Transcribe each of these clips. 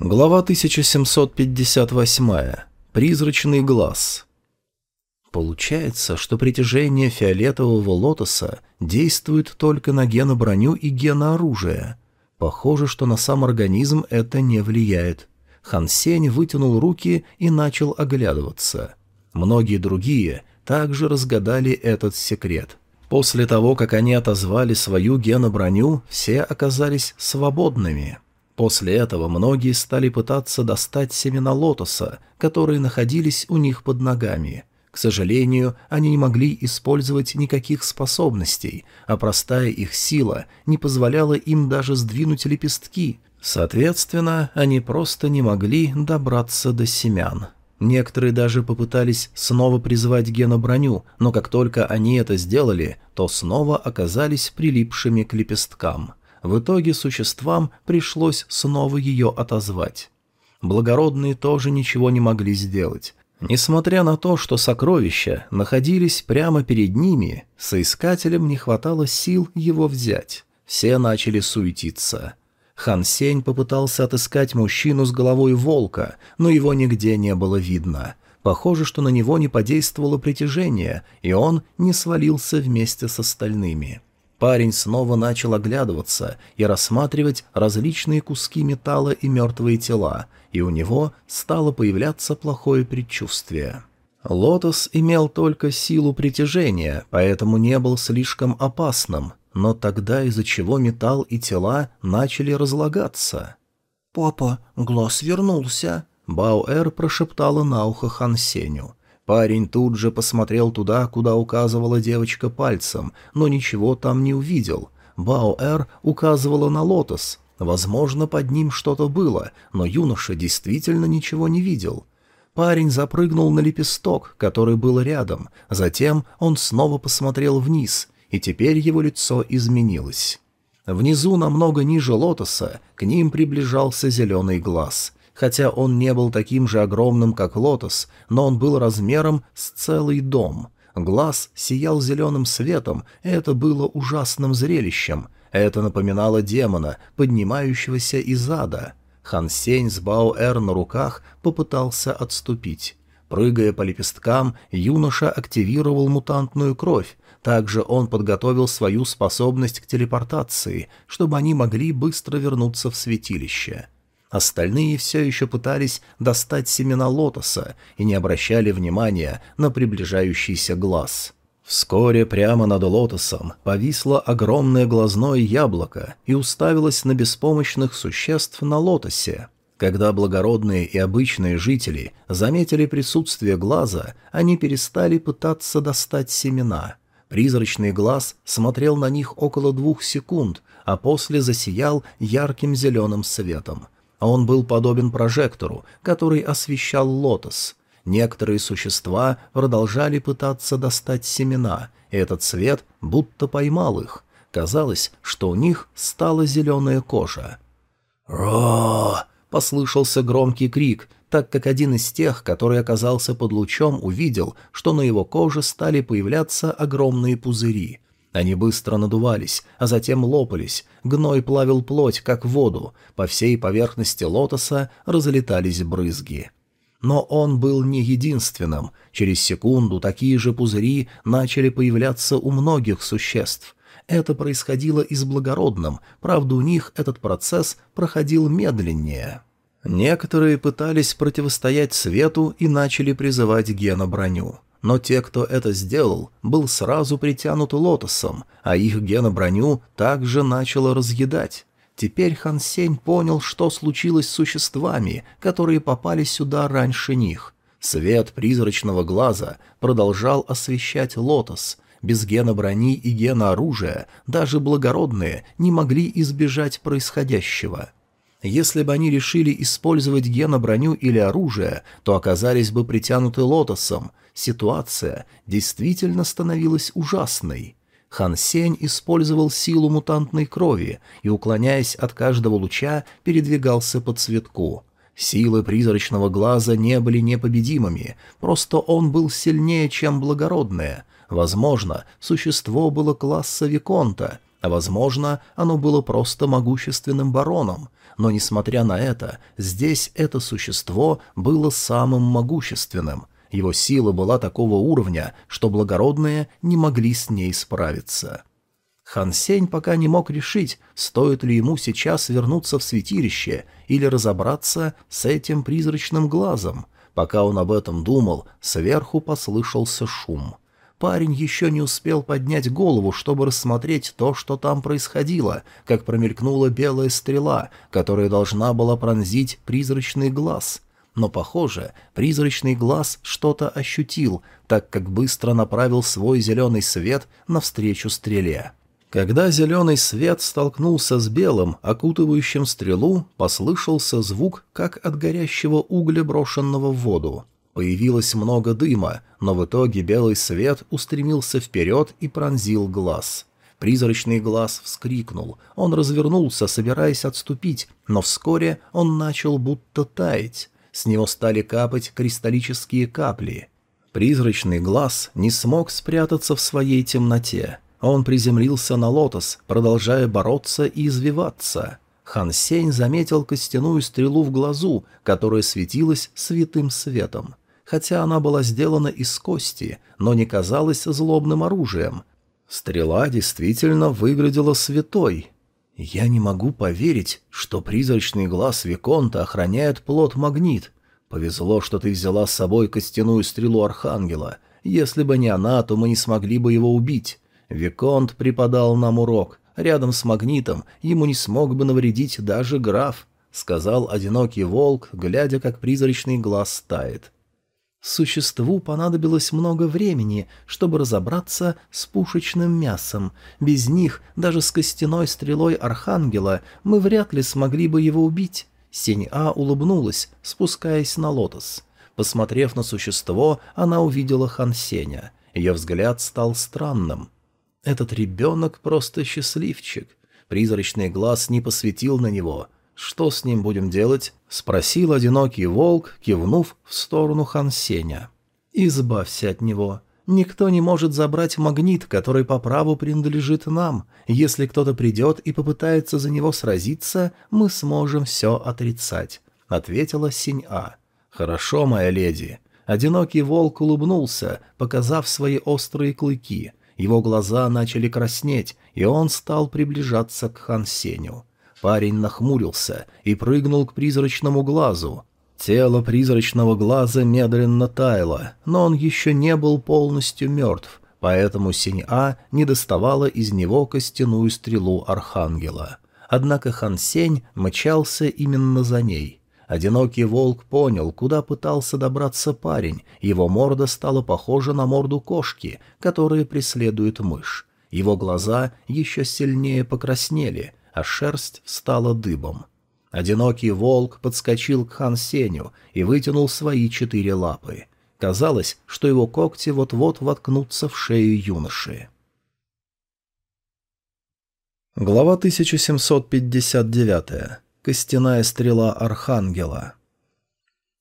Глава 1758. Призрачный глаз. Получается, что притяжение фиолетового лотоса действует только на геноброню и генооружие. Похоже, что на сам организм это не влияет. Хан Сень вытянул руки и начал оглядываться. Многие другие также разгадали этот секрет. После того, как они отозвали свою геноброню, все оказались свободными. После этого многие стали пытаться достать семена лотоса, которые находились у них под ногами. К сожалению, они не могли использовать никаких способностей, а простая их сила не позволяла им даже сдвинуть лепестки. Соответственно, они просто не могли добраться до семян. Некоторые даже попытались снова призвать геноброню, но как только они это сделали, то снова оказались прилипшими к лепесткам. В итоге существам пришлось снова ее отозвать. Благородные тоже ничего не могли сделать. Несмотря на то, что сокровища находились прямо перед ними, соискателям не хватало сил его взять. Все начали суетиться. Хан Сень попытался отыскать мужчину с головой волка, но его нигде не было видно. Похоже, что на него не подействовало притяжение, и он не свалился вместе с остальными. Парень снова начал оглядываться и рассматривать различные куски металла и мертвые тела, и у него стало появляться плохое предчувствие. Лотос имел только силу притяжения, поэтому не был слишком опасным, но тогда из-за чего металл и тела начали разлагаться? «Папа, глаз вернулся», — Баоэр прошептала на ухо Хан Сеню. Парень тут же посмотрел туда, куда указывала девочка пальцем, но ничего там не увидел. Баоэр указывала на лотос. Возможно, под ним что-то было, но юноша действительно ничего не видел. Парень запрыгнул на лепесток, который был рядом, затем он снова посмотрел вниз, и теперь его лицо изменилось. Внизу, намного ниже лотоса, к ним приближался зеленый глаз — Хотя он не был таким же огромным, как лотос, но он был размером с целый дом. Глаз сиял зеленым светом, и это было ужасным зрелищем. Это напоминало демона, поднимающегося из ада. Хан Сень с Бао-Эр на руках попытался отступить. Прыгая по лепесткам, юноша активировал мутантную кровь. Также он подготовил свою способность к телепортации, чтобы они могли быстро вернуться в святилище. Остальные все еще пытались достать семена лотоса и не обращали внимания на приближающийся глаз. Вскоре прямо над лотосом повисло огромное глазное яблоко и уставилось на беспомощных существ на лотосе. Когда благородные и обычные жители заметили присутствие глаза, они перестали пытаться достать семена. Призрачный глаз смотрел на них около двух секунд, а после засиял ярким зеленым светом – он был подобен прожектору, который освещал лотос. Некоторые существа продолжали пытаться достать семена, и этот свет будто поймал их. Казалось, что у них стала зеленая кожа. «Ро!» — послышался громкий крик, так как один из тех, который оказался под лучом, увидел, что на его коже стали появляться огромные пузыри — они быстро надувались, а затем лопались, гной плавил плоть, как воду, по всей поверхности лотоса разлетались брызги. Но он был не единственным, через секунду такие же пузыри начали появляться у многих существ. Это происходило и с благородным, правда у них этот процесс проходил медленнее. Некоторые пытались противостоять свету и начали призывать геноброню. Но те, кто это сделал, был сразу притянут лотосом, а их геноброню также начало разъедать. Теперь Хан Сень понял, что случилось с существами, которые попали сюда раньше них. Свет призрачного глаза продолжал освещать лотос. Без гена брони и гена оружия даже благородные не могли избежать происходящего. Если бы они решили использовать гена-броню или оружие, то оказались бы притянуты лотосом. Ситуация действительно становилась ужасной. Хан Сень использовал силу мутантной крови и, уклоняясь от каждого луча, передвигался по цветку. Силы призрачного глаза не были непобедимыми, просто он был сильнее, чем благородное. Возможно, существо было класса Виконта, А возможно, оно было просто могущественным бароном. Но, несмотря на это, здесь это существо было самым могущественным. Его сила была такого уровня, что благородные не могли с ней справиться. Хан Сень пока не мог решить, стоит ли ему сейчас вернуться в святилище или разобраться с этим призрачным глазом. Пока он об этом думал, сверху послышался шум. Парень еще не успел поднять голову, чтобы рассмотреть то, что там происходило, как промелькнула белая стрела, которая должна была пронзить призрачный глаз. Но, похоже, призрачный глаз что-то ощутил, так как быстро направил свой зеленый свет навстречу стреле. Когда зеленый свет столкнулся с белым, окутывающим стрелу, послышался звук, как от горящего угля, брошенного в воду. Появилось много дыма, но в итоге белый свет устремился вперед и пронзил глаз. Призрачный глаз вскрикнул. Он развернулся, собираясь отступить, но вскоре он начал будто таять. С него стали капать кристаллические капли. Призрачный глаз не смог спрятаться в своей темноте. Он приземлился на лотос, продолжая бороться и извиваться. Хан Сень заметил костяную стрелу в глазу, которая светилась святым светом хотя она была сделана из кости, но не казалась злобным оружием. Стрела действительно выглядела святой. Я не могу поверить, что призрачный глаз Виконта охраняет плод-магнит. Повезло, что ты взяла с собой костяную стрелу Архангела. Если бы не она, то мы не смогли бы его убить. Виконт преподал нам урок. Рядом с магнитом ему не смог бы навредить даже граф, — сказал одинокий волк, глядя, как призрачный глаз тает. — Существу понадобилось много времени, чтобы разобраться с пушечным мясом. Без них, даже с костяной стрелой Архангела, мы вряд ли смогли бы его убить. Синь-А улыбнулась, спускаясь на лотос. Посмотрев на существо, она увидела Хан Сеня. Ее взгляд стал странным. «Этот ребенок просто счастливчик». Призрачный глаз не посветил на него — «Что с ним будем делать?» — спросил одинокий волк, кивнув в сторону Хансеня. «Избавься от него. Никто не может забрать магнит, который по праву принадлежит нам. Если кто-то придет и попытается за него сразиться, мы сможем все отрицать», — ответила Синь-А. «Хорошо, моя леди». Одинокий волк улыбнулся, показав свои острые клыки. Его глаза начали краснеть, и он стал приближаться к Хансеню. Парень нахмурился и прыгнул к призрачному глазу. Тело призрачного глаза медленно таяло, но он еще не был полностью мертв, поэтому Синь-А не доставала из него костяную стрелу Архангела. Однако Хан Сень мчался именно за ней. Одинокий волк понял, куда пытался добраться парень, его морда стала похожа на морду кошки, которая преследует мышь. Его глаза еще сильнее покраснели, а шерсть стала дыбом. Одинокий волк подскочил к Хан Сеню и вытянул свои четыре лапы. Казалось, что его когти вот-вот воткнутся в шею юноши. Глава 1759. Костяная стрела Архангела.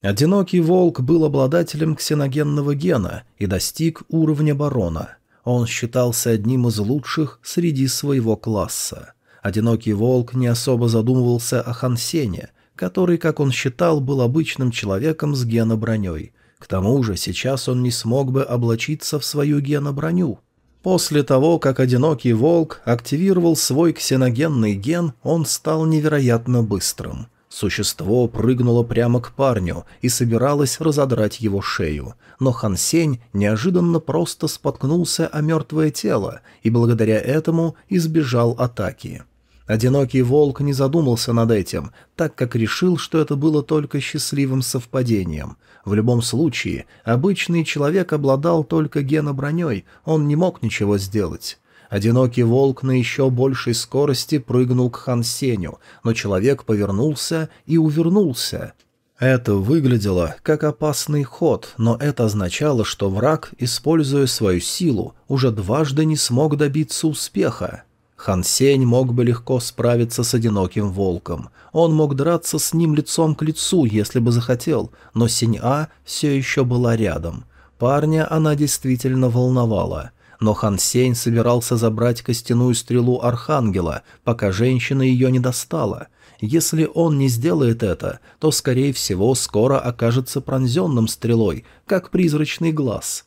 Одинокий волк был обладателем ксеногенного гена и достиг уровня барона. Он считался одним из лучших среди своего класса. Одинокий волк не особо задумывался о Хансене, который, как он считал, был обычным человеком с геноброней. К тому же сейчас он не смог бы облачиться в свою геноброню. После того, как одинокий волк активировал свой ксеногенный ген, он стал невероятно быстрым. Существо прыгнуло прямо к парню и собиралось разодрать его шею, но Хансень неожиданно просто споткнулся о мертвое тело и благодаря этому избежал атаки. Одинокий волк не задумался над этим, так как решил, что это было только счастливым совпадением. В любом случае, обычный человек обладал только геноброней, он не мог ничего сделать. Одинокий волк на еще большей скорости прыгнул к Хан Сеню, но человек повернулся и увернулся. Это выглядело как опасный ход, но это означало, что враг, используя свою силу, уже дважды не смог добиться успеха. Хан Сень мог бы легко справиться с одиноким волком. Он мог драться с ним лицом к лицу, если бы захотел, но Синь-А все еще была рядом. Парня она действительно волновала. Но Хан Сень собирался забрать костяную стрелу Архангела, пока женщина ее не достала. Если он не сделает это, то, скорее всего, скоро окажется пронзенным стрелой, как призрачный глаз.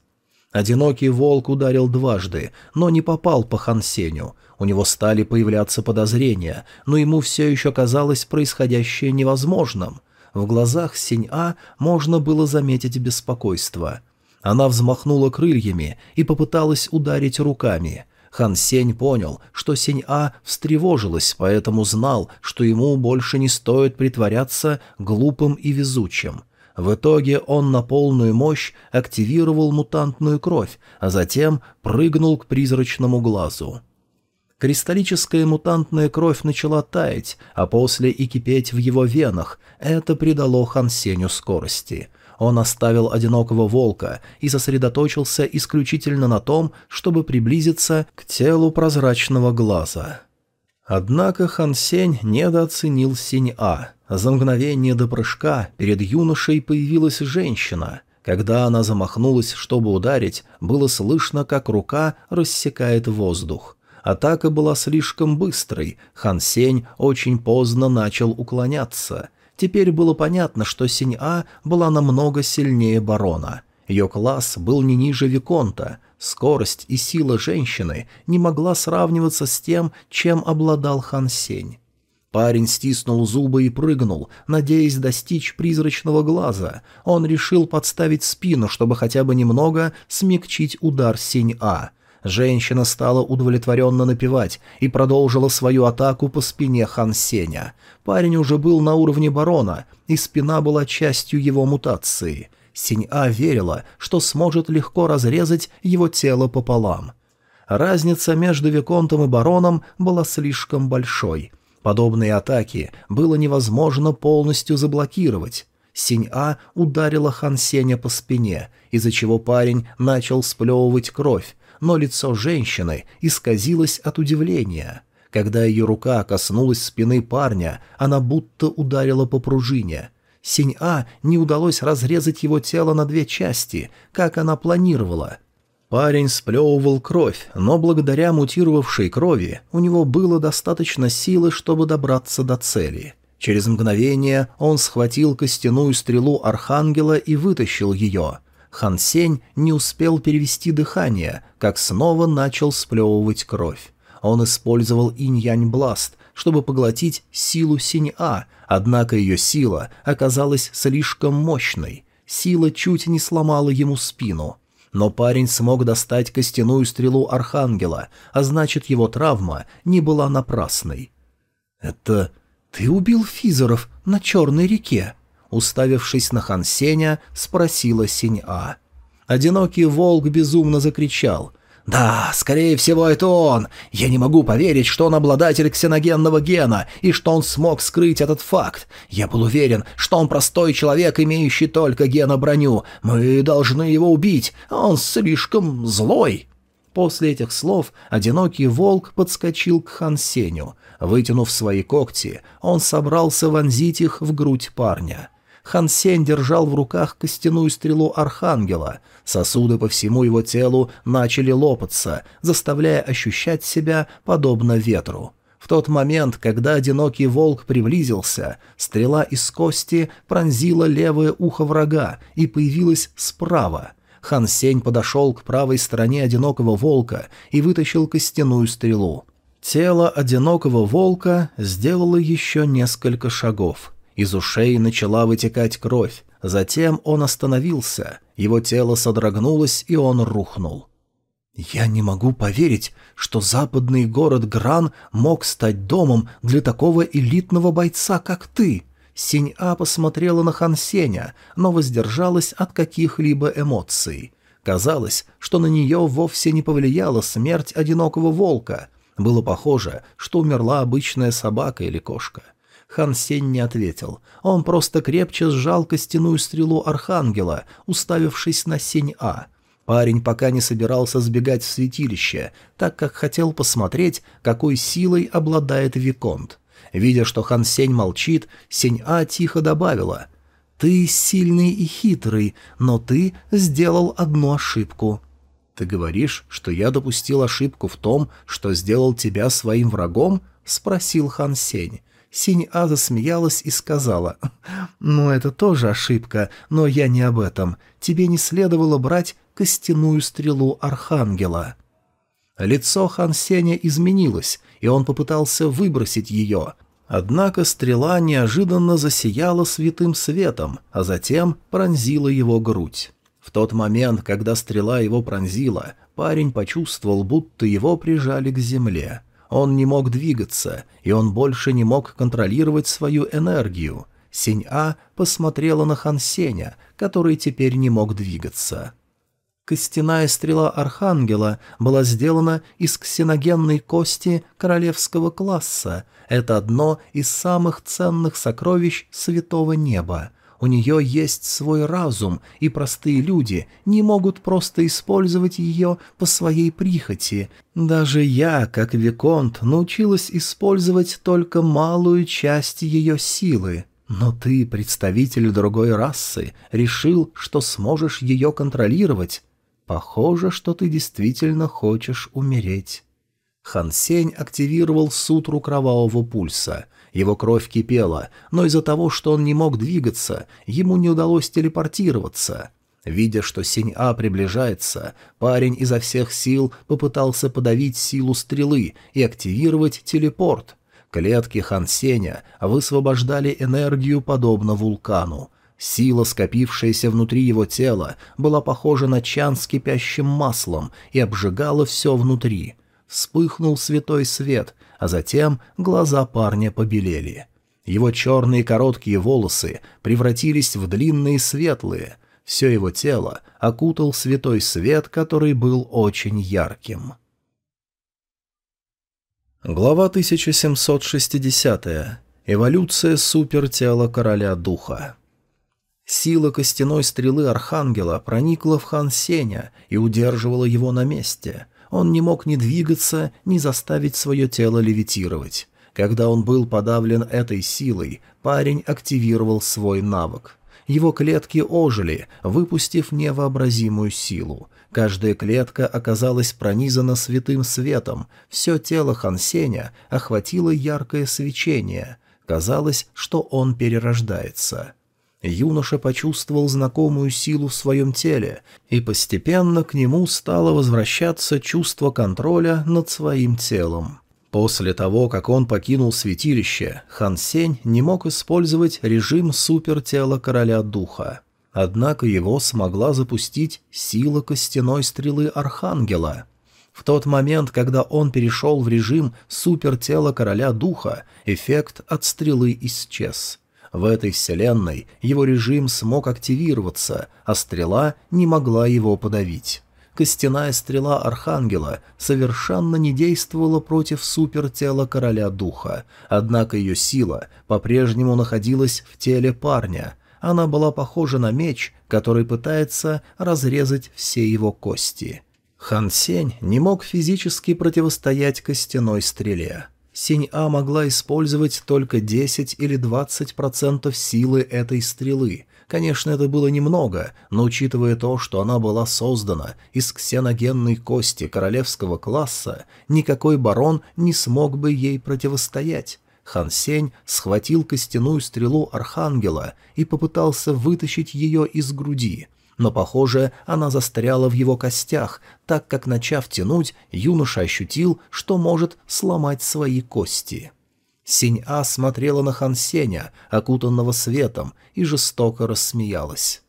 Одинокий волк ударил дважды, но не попал по Хан Сенью. У него стали появляться подозрения, но ему все еще казалось происходящее невозможным. В глазах Синь-А можно было заметить беспокойство. Она взмахнула крыльями и попыталась ударить руками. Хан Сень понял, что Синь-А встревожилась, поэтому знал, что ему больше не стоит притворяться глупым и везучим. В итоге он на полную мощь активировал мутантную кровь, а затем прыгнул к призрачному глазу. Кристаллическая мутантная кровь начала таять, а после и кипеть в его венах. Это придало Хансеню скорости. Он оставил одинокого волка и сосредоточился исключительно на том, чтобы приблизиться к телу прозрачного глаза. Однако Хан Сень недооценил Синь-А. За мгновение до прыжка перед юношей появилась женщина. Когда она замахнулась, чтобы ударить, было слышно, как рука рассекает воздух. Атака была слишком быстрой, Хан Сень очень поздно начал уклоняться. Теперь было понятно, что Синь-А была намного сильнее барона. Ее класс был не ниже Виконта, скорость и сила женщины не могла сравниваться с тем, чем обладал Хан Сень. Парень стиснул зубы и прыгнул, надеясь достичь призрачного глаза. Он решил подставить спину, чтобы хотя бы немного смягчить удар Синь-А. Женщина стала удовлетворенно напевать и продолжила свою атаку по спине Хан Сеня. Парень уже был на уровне барона, и спина была частью его мутации. Синь-А верила, что сможет легко разрезать его тело пополам. Разница между Виконтом и бароном была слишком большой. Подобные атаки было невозможно полностью заблокировать. Синь-А ударила Хан Сеня по спине, из-за чего парень начал сплевывать кровь, но лицо женщины исказилось от удивления. Когда ее рука коснулась спины парня, она будто ударила по пружине. Синь-А не удалось разрезать его тело на две части, как она планировала. Парень сплевывал кровь, но благодаря мутировавшей крови у него было достаточно силы, чтобы добраться до цели. Через мгновение он схватил костяную стрелу Архангела и вытащил ее — Хан Сень не успел перевести дыхание, как снова начал сплевывать кровь. Он использовал инь-янь-бласт, чтобы поглотить силу Синь-А, однако ее сила оказалась слишком мощной. Сила чуть не сломала ему спину. Но парень смог достать костяную стрелу Архангела, а значит, его травма не была напрасной. «Это ты убил Физеров на Черной реке?» Уставившись на Хан Сеня, спросила Синь-А. Одинокий волк безумно закричал. «Да, скорее всего, это он! Я не могу поверить, что он обладатель ксеногенного гена, и что он смог скрыть этот факт. Я был уверен, что он простой человек, имеющий только гена-броню. Мы должны его убить, он слишком злой!» После этих слов одинокий волк подскочил к Хан Сеню. Вытянув свои когти, он собрался вонзить их в грудь парня. Хан Сень держал в руках костяную стрелу Архангела. Сосуды по всему его телу начали лопаться, заставляя ощущать себя подобно ветру. В тот момент, когда одинокий волк приблизился, стрела из кости пронзила левое ухо врага и появилась справа. Хан Сень подошел к правой стороне одинокого волка и вытащил костяную стрелу. Тело одинокого волка сделало еще несколько шагов. Из ушей начала вытекать кровь. Затем он остановился, его тело содрогнулось, и он рухнул. «Я не могу поверить, что западный город Гран мог стать домом для такого элитного бойца, как ты!» Синь-А посмотрела на Хан Сеня, но воздержалась от каких-либо эмоций. Казалось, что на нее вовсе не повлияла смерть одинокого волка. Было похоже, что умерла обычная собака или кошка. Хан Сень не ответил. Он просто крепче сжал костяную стрелу Архангела, уставившись на Сень-А. Парень пока не собирался сбегать в святилище, так как хотел посмотреть, какой силой обладает Виконт. Видя, что Хан Сень молчит, Сень-А тихо добавила «Ты сильный и хитрый, но ты сделал одну ошибку». «Ты говоришь, что я допустил ошибку в том, что сделал тебя своим врагом?» — спросил Хан Сень. Синь-А засмеялась и сказала, «Ну, это тоже ошибка, но я не об этом. Тебе не следовало брать костяную стрелу Архангела». Лицо Хан Сеня изменилось, и он попытался выбросить ее. Однако стрела неожиданно засияла святым светом, а затем пронзила его грудь. В тот момент, когда стрела его пронзила, парень почувствовал, будто его прижали к земле. Он не мог двигаться, и он больше не мог контролировать свою энергию. Синь-А посмотрела на Хан Сеня, который теперь не мог двигаться. Костяная стрела Архангела была сделана из ксеногенной кости королевского класса. Это одно из самых ценных сокровищ святого неба. У нее есть свой разум, и простые люди не могут просто использовать ее по своей прихоти. Даже я, как Виконт, научилась использовать только малую часть ее силы. Но ты, представитель другой расы, решил, что сможешь ее контролировать. Похоже, что ты действительно хочешь умереть. Хан Сень активировал сутру кровавого пульса — его кровь кипела, но из-за того, что он не мог двигаться, ему не удалось телепортироваться. Видя, что Синь-А приближается, парень изо всех сил попытался подавить силу стрелы и активировать телепорт. Клетки Хан Сеня высвобождали энергию подобно вулкану. Сила, скопившаяся внутри его тела, была похожа на чан с кипящим маслом и обжигала все внутри. Вспыхнул святой свет, а затем глаза парня побелели. Его черные короткие волосы превратились в длинные светлые. Все его тело окутал святой свет, который был очень ярким. Глава 1760. Эволюция супертела короля духа. Сила костяной стрелы Архангела проникла в Хан Сеня и удерживала его на месте. Он не мог ни двигаться, ни заставить свое тело левитировать. Когда он был подавлен этой силой, парень активировал свой навык. Его клетки ожили, выпустив невообразимую силу. Каждая клетка оказалась пронизана святым светом, все тело Хансеня охватило яркое свечение. Казалось, что он перерождается. Юноша почувствовал знакомую силу в своем теле, и постепенно к нему стало возвращаться чувство контроля над своим телом. После того, как он покинул святилище, Хан Сень не мог использовать режим супертела короля духа. Однако его смогла запустить сила костяной стрелы Архангела. В тот момент, когда он перешел в режим супертела короля духа, эффект от стрелы исчез. В этой вселенной его режим смог активироваться, а стрела не могла его подавить. Костяная стрела Архангела совершенно не действовала против супертела Короля Духа, однако ее сила по-прежнему находилась в теле парня. Она была похожа на меч, который пытается разрезать все его кости. Хан Сень не мог физически противостоять костяной стреле. Синь-А могла использовать только 10 или 20% силы этой стрелы. Конечно, это было немного, но учитывая то, что она была создана из ксеногенной кости королевского класса, никакой барон не смог бы ей противостоять. Хан Сень схватил костяную стрелу Архангела и попытался вытащить ее из груди — но, похоже, она застряла в его костях, так как, начав тянуть, юноша ощутил, что может сломать свои кости. Синь-А смотрела на Хан Сеня, окутанного светом, и жестоко рассмеялась.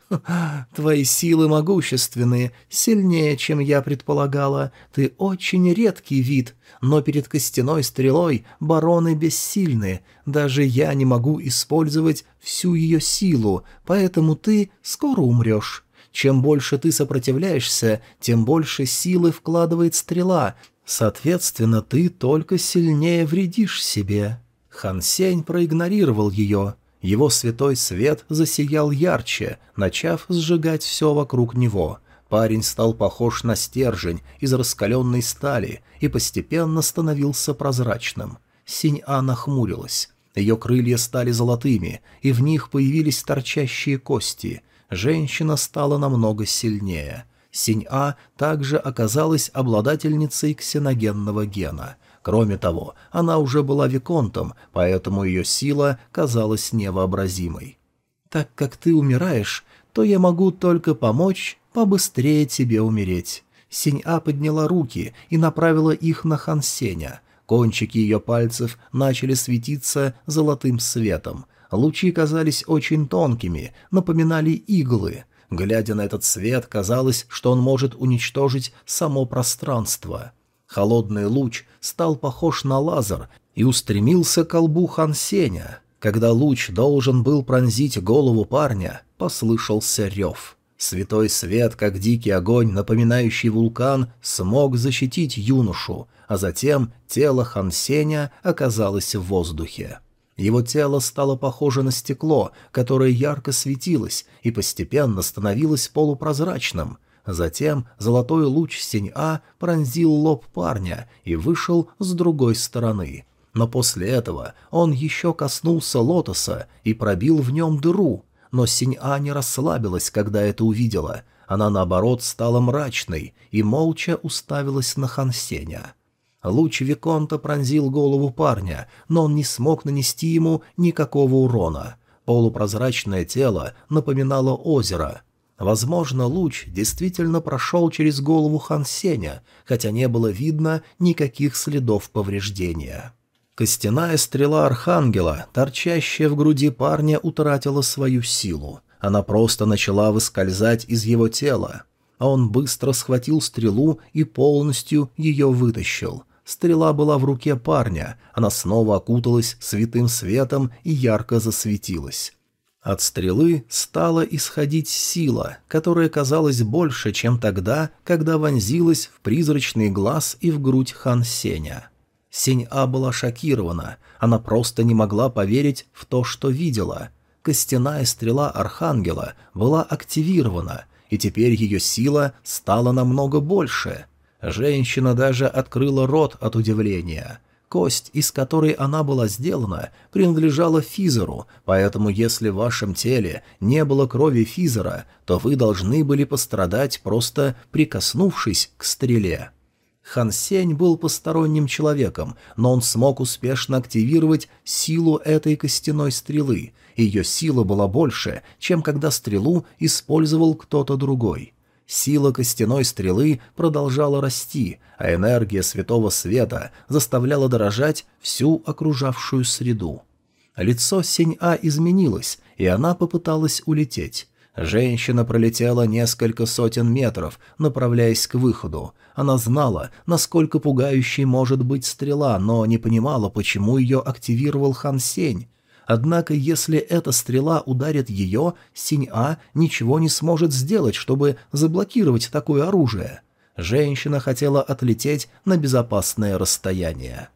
«Твои силы могущественные, сильнее, чем я предполагала. Ты очень редкий вид, но перед костяной стрелой бароны бессильны. Даже я не могу использовать всю ее силу, поэтому ты скоро умрешь. Чем больше ты сопротивляешься, тем больше силы вкладывает стрела. Соответственно, ты только сильнее вредишь себе». Хан Сень проигнорировал ее. Его святой свет засиял ярче, начав сжигать все вокруг него. Парень стал похож на стержень из раскаленной стали и постепенно становился прозрачным. Синь-А нахмурилась. Ее крылья стали золотыми, и в них появились торчащие кости. Женщина стала намного сильнее. Синь-А также оказалась обладательницей ксеногенного гена. Кроме того, она уже была виконтом, поэтому ее сила казалась невообразимой. «Так как ты умираешь, то я могу только помочь побыстрее тебе умереть». Синь-А подняла руки и направила их на Хан Сеня. Кончики ее пальцев начали светиться золотым светом. Лучи казались очень тонкими, напоминали иглы. Глядя на этот свет, казалось, что он может уничтожить само пространство. Холодный луч стал похож на лазер и устремился к колбу Хан Сеня. Когда луч должен был пронзить голову парня, послышался рев. Святой свет, как дикий огонь, напоминающий вулкан, смог защитить юношу, а затем тело Хан Сеня оказалось в воздухе. Его тело стало похоже на стекло, которое ярко светилось и постепенно становилось полупрозрачным. Затем золотой луч Синь-А пронзил лоб парня и вышел с другой стороны. Но после этого он еще коснулся лотоса и пробил в нем дыру. Но Синь-А не расслабилась, когда это увидела. Она, наоборот, стала мрачной и молча уставилась на Хан Сеня. Луч Виконта пронзил голову парня, но он не смог нанести ему никакого урона. Полупрозрачное тело напоминало озеро. Возможно, луч действительно прошел через голову Хан Сеня, хотя не было видно никаких следов повреждения. Костяная стрела Архангела, торчащая в груди парня, утратила свою силу. Она просто начала выскользать из его тела. А он быстро схватил стрелу и полностью ее вытащил. Стрела была в руке парня, она снова окуталась святым светом и ярко засветилась. От стрелы стала исходить сила, которая казалась больше, чем тогда, когда вонзилась в призрачный глаз и в грудь Хан Сеня. Сень-А была шокирована, она просто не могла поверить в то, что видела. Костяная стрела Архангела была активирована, и теперь ее сила стала намного больше — Женщина даже открыла рот от удивления. Кость, из которой она была сделана, принадлежала Физеру, поэтому если в вашем теле не было крови Физера, то вы должны были пострадать, просто прикоснувшись к стреле. Хан Сень был посторонним человеком, но он смог успешно активировать силу этой костяной стрелы. Ее сила была больше, чем когда стрелу использовал кто-то другой. Сила костяной стрелы продолжала расти, а энергия святого света заставляла дорожать всю окружавшую среду. Лицо Синь-А изменилось, и она попыталась улететь. Женщина пролетела несколько сотен метров, направляясь к выходу. Она знала, насколько пугающей может быть стрела, но не понимала, почему ее активировал Хан Сень. Однако, если эта стрела ударит ее, Синь-А ничего не сможет сделать, чтобы заблокировать такое оружие. Женщина хотела отлететь на безопасное расстояние.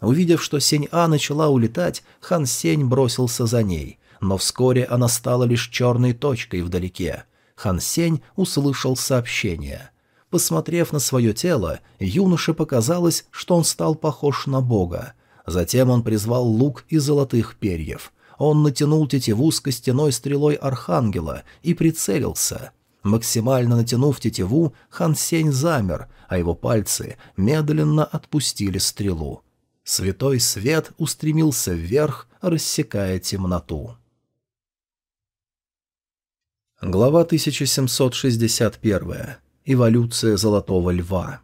Увидев, что Синь-А начала улетать, Хан Сень бросился за ней, но вскоре она стала лишь черной точкой вдалеке. Хан Сень услышал сообщение. Посмотрев на свое тело, юноше показалось, что он стал похож на бога. Затем он призвал лук из золотых перьев. Он натянул тетиву с костяной стрелой архангела и прицелился. Максимально натянув тетиву, Хан Сень замер, а его пальцы медленно отпустили стрелу. Святой свет устремился вверх, рассекая темноту. Глава 1761. Эволюция Золотого Льва.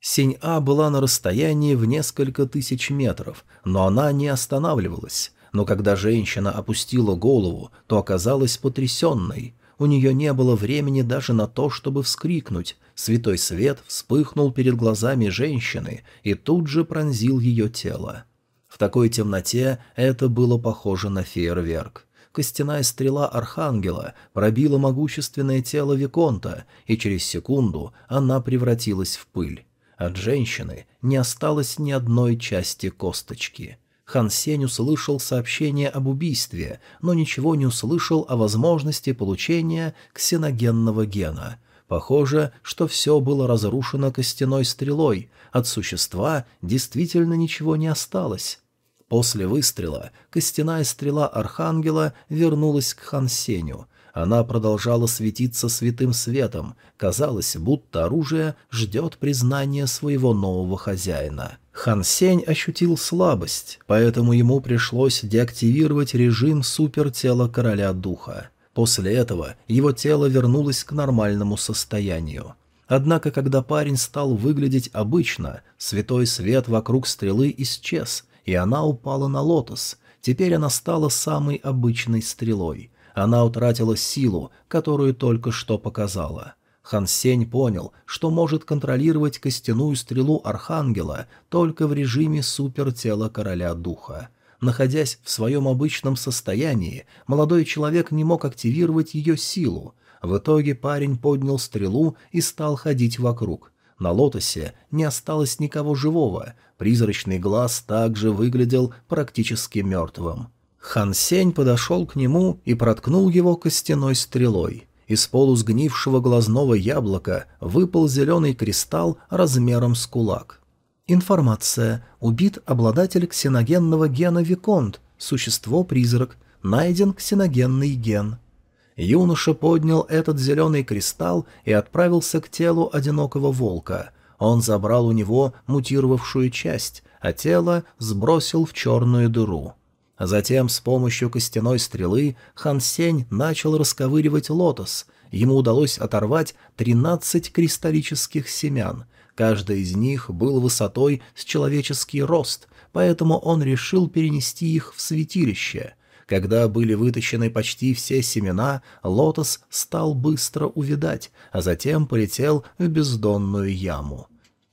Синь-А была на расстоянии в несколько тысяч метров, но она не останавливалась. Но когда женщина опустила голову, то оказалась потрясенной. У нее не было времени даже на то, чтобы вскрикнуть. Святой свет вспыхнул перед глазами женщины и тут же пронзил ее тело. В такой темноте это было похоже на фейерверк. Костяная стрела Архангела пробила могущественное тело Виконта, и через секунду она превратилась в пыль. От женщины не осталось ни одной части косточки. Хан Сень услышал сообщение об убийстве, но ничего не услышал о возможности получения ксеногенного гена. Похоже, что все было разрушено костяной стрелой, от существа действительно ничего не осталось. После выстрела костяная стрела Архангела вернулась к Хан Сеню. Она продолжала светиться святым светом, казалось, будто оружие ждет признания своего нового хозяина. Хан Сень ощутил слабость, поэтому ему пришлось деактивировать режим супертела короля духа. После этого его тело вернулось к нормальному состоянию. Однако, когда парень стал выглядеть обычно, святой свет вокруг стрелы исчез, и она упала на лотос. Теперь она стала самой обычной стрелой. Она утратила силу, которую только что показала. Хан Сень понял, что может контролировать костяную стрелу Архангела только в режиме супертела Короля Духа. Находясь в своем обычном состоянии, молодой человек не мог активировать ее силу. В итоге парень поднял стрелу и стал ходить вокруг. На лотосе не осталось никого живого, призрачный глаз также выглядел практически мертвым. Хан Сень подошел к нему и проткнул его костяной стрелой. Из полусгнившего глазного яблока выпал зеленый кристалл размером с кулак. Информация. Убит обладатель ксеногенного гена Виконт, существо-призрак. Найден ксеногенный ген. Юноша поднял этот зеленый кристалл и отправился к телу одинокого волка. Он забрал у него мутировавшую часть, а тело сбросил в черную дыру. Затем с помощью костяной стрелы Хан Сень начал расковыривать лотос. Ему удалось оторвать 13 кристаллических семян. Каждая из них был высотой с человеческий рост, поэтому он решил перенести их в святилище. Когда были вытащены почти все семена, лотос стал быстро увядать, а затем полетел в бездонную яму.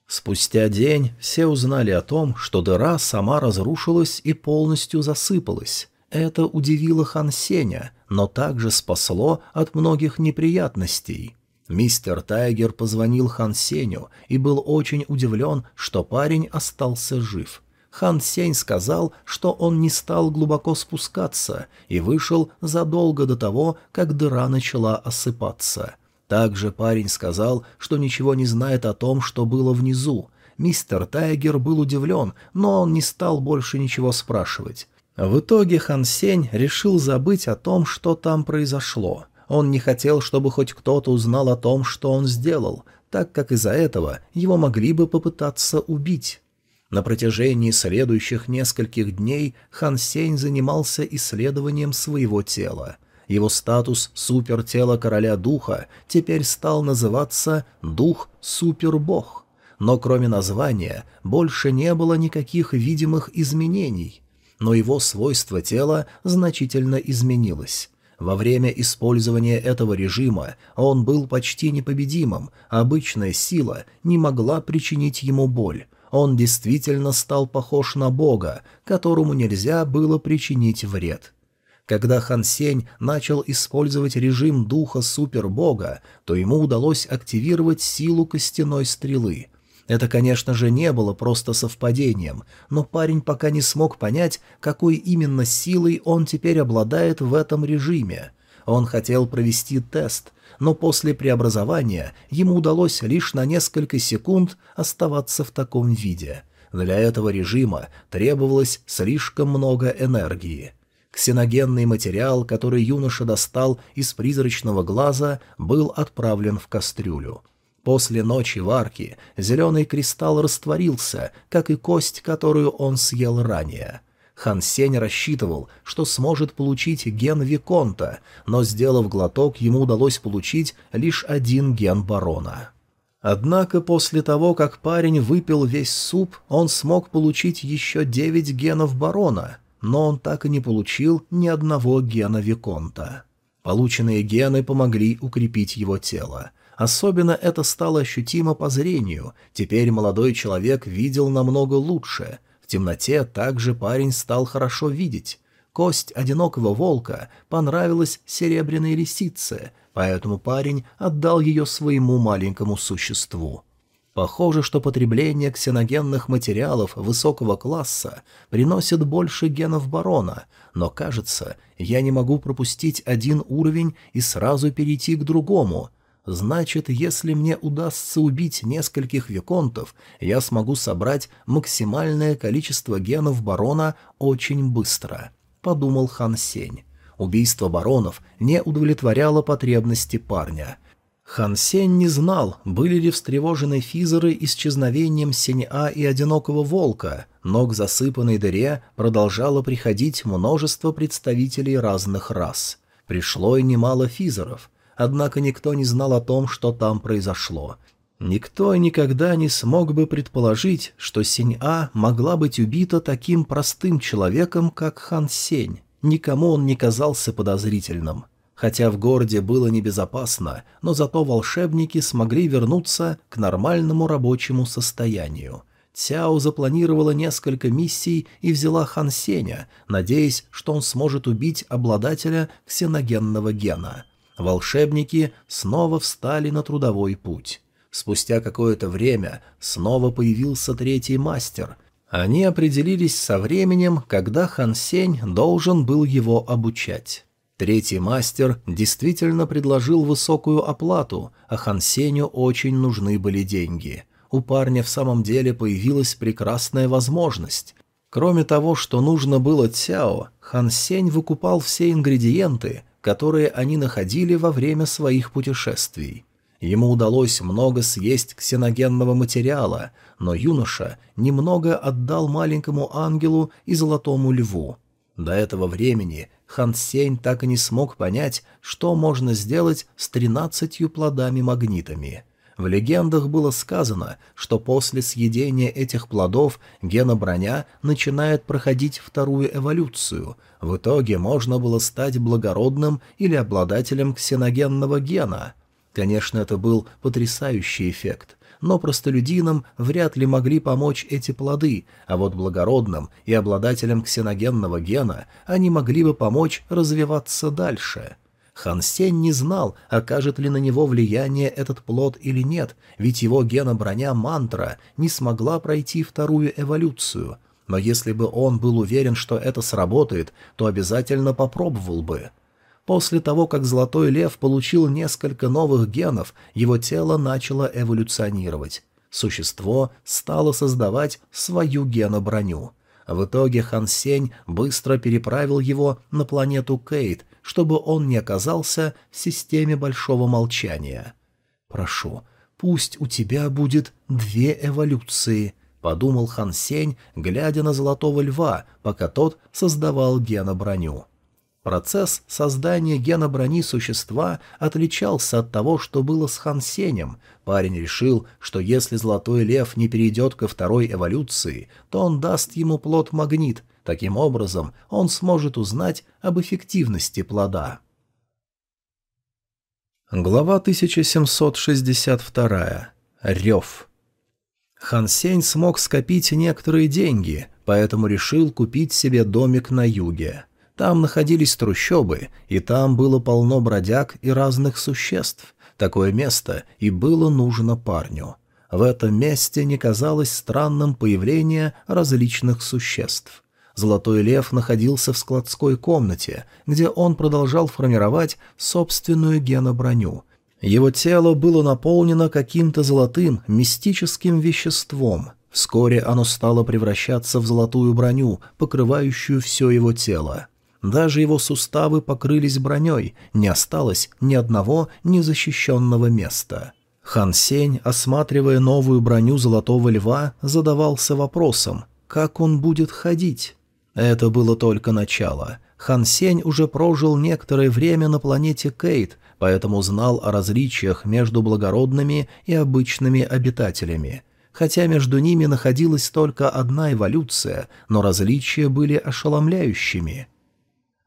Спустя день все узнали о том, что дыра сама разрушилась и полностью засыпалась. Это удивило Хан Сеня, но также спасло от многих неприятностей. Мистер Тайгер позвонил Хан Сеню и был очень удивлен, что парень остался жив. Хан Сень сказал, что он не стал глубоко спускаться и вышел задолго до того, как дыра начала осыпаться. Также парень сказал, что ничего не знает о том, что было внизу. Мистер Тайгер был удивлен, но он не стал больше ничего спрашивать. В итоге Хан Сень решил забыть о том, что там произошло. Он не хотел, чтобы хоть кто-то узнал о том, что он сделал, так как из-за этого его могли бы попытаться убить. На протяжении следующих нескольких дней Хан Сень занимался исследованием своего тела. Его статус супертела короля духа теперь стал называться «дух-супербог». Но кроме названия больше не было никаких видимых изменений. Но его свойство тела значительно изменилось. Во время использования этого режима он был почти непобедимым, обычная сила не могла причинить ему боль. Он действительно стал похож на бога, которому нельзя было причинить вред. Когда Хан Сень начал использовать режим духа супербога, то ему удалось активировать силу костяной стрелы. Это, конечно же, не было просто совпадением, но парень пока не смог понять, какой именно силой он теперь обладает в этом режиме. Он хотел провести тест, но после преобразования ему удалось лишь на несколько секунд оставаться в таком виде. Для этого режима требовалось слишком много энергии. Ксеногенный материал, который юноша достал из призрачного глаза, был отправлен в кастрюлю. После ночи варки зеленый кристалл растворился, как и кость, которую он съел ранее. Хан Сень рассчитывал, что сможет получить ген Виконта, но, сделав глоток, ему удалось получить лишь один ген барона. Однако после того, как парень выпил весь суп, он смог получить еще девять генов барона — но он так и не получил ни одного гена Виконта. Полученные гены помогли укрепить его тело. Особенно это стало ощутимо по зрению, теперь молодой человек видел намного лучше. В темноте также парень стал хорошо видеть. Кость одинокого волка понравилась серебряной лисице, поэтому парень отдал ее своему маленькому существу. Похоже, что потребление ксеногенных материалов высокого класса приносит больше генов барона, но, кажется, я не могу пропустить один уровень и сразу перейти к другому. Значит, если мне удастся убить нескольких виконтов, я смогу собрать максимальное количество генов барона очень быстро, — подумал Хан Сень. Убийство баронов не удовлетворяло потребности парня. Хан Сень не знал, были ли встревожены физеры исчезновением Сень-А и Одинокого Волка, но к засыпанной дыре продолжало приходить множество представителей разных рас. Пришло и немало физеров, однако никто не знал о том, что там произошло. Никто никогда не смог бы предположить, что Сень-А могла быть убита таким простым человеком, как Хан Сень. Никому он не казался подозрительным. Хотя в городе было небезопасно, но зато волшебники смогли вернуться к нормальному рабочему состоянию. Цяо запланировала несколько миссий и взяла Хан Сеня, надеясь, что он сможет убить обладателя ксеногенного гена. Волшебники снова встали на трудовой путь. Спустя какое-то время снова появился третий мастер. Они определились со временем, когда Хан Сень должен был его обучать. Третий мастер действительно предложил высокую оплату, а Хан Сеню очень нужны были деньги. У парня в самом деле появилась прекрасная возможность. Кроме того, что нужно было Цяо, Хан Сень выкупал все ингредиенты, которые они находили во время своих путешествий. Ему удалось много съесть ксеногенного материала, но юноша немного отдал маленькому ангелу и золотому льву. До этого времени Хан Сень так и не смог понять, что можно сделать с тринадцатью плодами-магнитами. В легендах было сказано, что после съедения этих плодов гена броня начинает проходить вторую эволюцию. В итоге можно было стать благородным или обладателем ксеногенного гена. Конечно, это был потрясающий эффект но простолюдинам вряд ли могли помочь эти плоды, а вот благородным и обладателям ксеногенного гена они могли бы помочь развиваться дальше. Хан Сень не знал, окажет ли на него влияние этот плод или нет, ведь его гена-броня мантра не смогла пройти вторую эволюцию. Но если бы он был уверен, что это сработает, то обязательно попробовал бы. После того, как Золотой Лев получил несколько новых генов, его тело начало эволюционировать. Существо стало создавать свою геноброню. В итоге Хан Сень быстро переправил его на планету Кейт, чтобы он не оказался в системе Большого Молчания. «Прошу, пусть у тебя будет две эволюции», — подумал Хан Сень, глядя на Золотого Льва, пока тот создавал геноброню. Процесс создания гена брони существа отличался от того, что было с Хан Сенем. Парень решил, что если Золотой Лев не перейдет ко второй эволюции, то он даст ему плод-магнит. Таким образом, он сможет узнать об эффективности плода. Глава 1762. Рев. Хан Сень смог скопить некоторые деньги, поэтому решил купить себе домик на юге. Там находились трущобы, и там было полно бродяг и разных существ. Такое место и было нужно парню. В этом месте не казалось странным появление различных существ. Золотой лев находился в складской комнате, где он продолжал формировать собственную геноброню. Его тело было наполнено каким-то золотым мистическим веществом. Вскоре оно стало превращаться в золотую броню, покрывающую все его тело. Даже его суставы покрылись броней, не осталось ни одного незащищенного места. Хан Сень, осматривая новую броню Золотого Льва, задавался вопросом, как он будет ходить. Это было только начало. Хан Сень уже прожил некоторое время на планете Кейт, поэтому знал о различиях между благородными и обычными обитателями. Хотя между ними находилась только одна эволюция, но различия были ошеломляющими –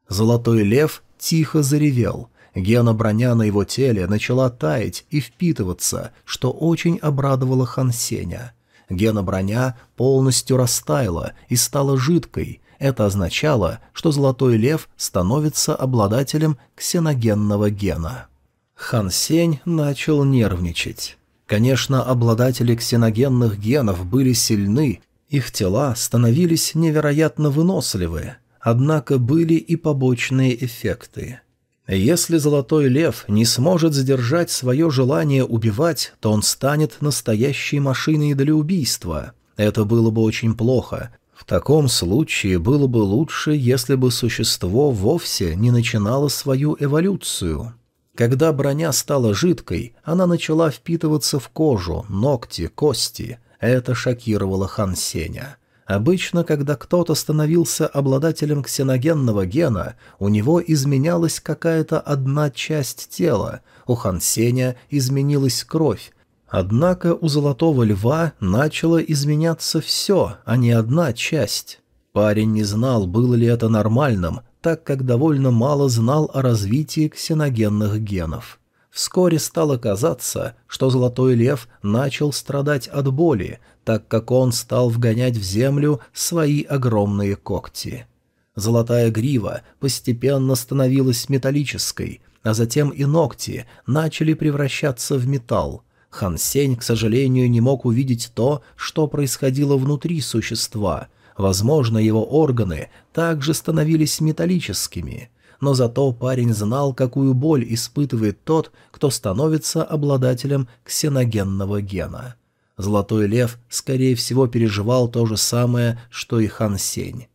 Золотой лев тихо заревел. Гена броня на его теле начала таять и впитываться, что очень обрадовало Хансеня. Гена броня полностью растаяла и стала жидкой. Это означало, что Золотой Лев становится обладателем ксеногенного гена. Хан Сень начал нервничать. Конечно, обладатели ксеногенных генов были сильны, их тела становились невероятно выносливы, Однако были и побочные эффекты. Если Золотой Лев не сможет сдержать свое желание убивать, то он станет настоящей машиной для убийства. Это было бы очень плохо. В таком случае было бы лучше, если бы существо вовсе не начинало свою эволюцию. Когда броня стала жидкой, она начала впитываться в кожу, ногти, кости. Это шокировало Хан Сеня. Обычно, когда кто-то становился обладателем ксеногенного гена, у него изменялась какая-то одна часть тела, у Хан Сеня изменилась кровь, Однако у Золотого Льва начало изменяться все, а не одна часть. Парень не знал, было ли это нормальным, так как довольно мало знал о развитии ксеногенных генов. Вскоре стало казаться, что Золотой Лев начал страдать от боли, так как он стал вгонять в землю свои огромные когти. Золотая грива постепенно становилась металлической, а затем и ногти начали превращаться в металл. Хан Сень, к сожалению, не мог увидеть то, что происходило внутри существа. Возможно, его органы также становились металлическими. Но зато парень знал, какую боль испытывает тот, кто становится обладателем ксеногенного гена. Золотой лев, скорее всего, переживал то же самое, что и Хан Сень.